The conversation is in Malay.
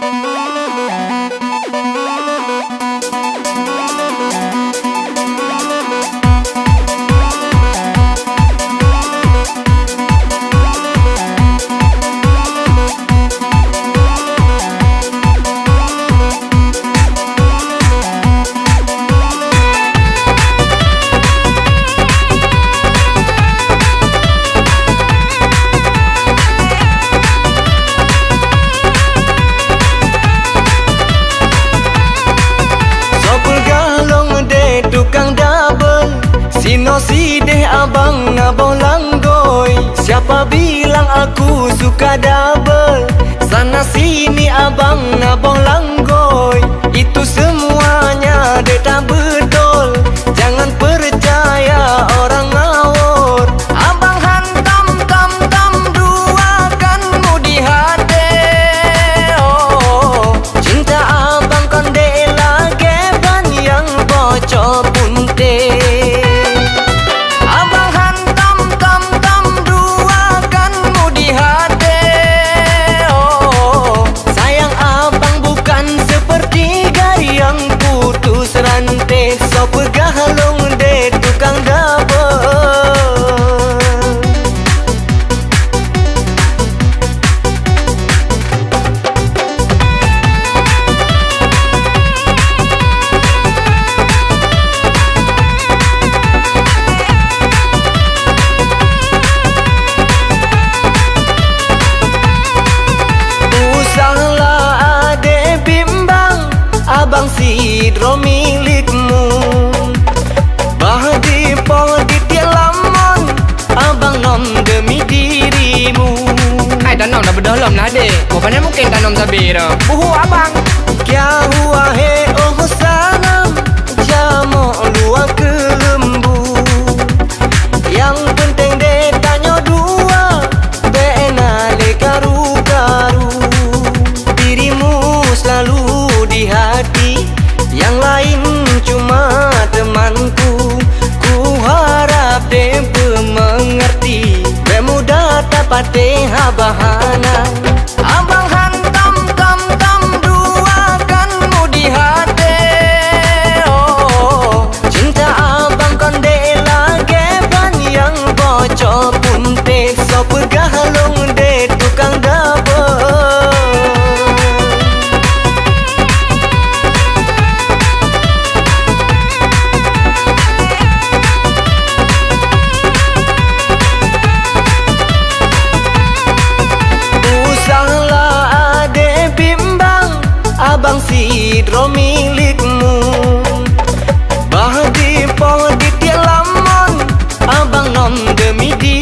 Música ber Sana sini abang nabong. hidro milikmu. Bahagi pohdi tiak lamon Abang nom demi dirimu. Hai tanom dah berdolom lah dek Bapaknya mungkin tanom sabir Uhu abang. ها بهار hidro milikmu Bahagi pohon di tiap lamon Abang nom demi dia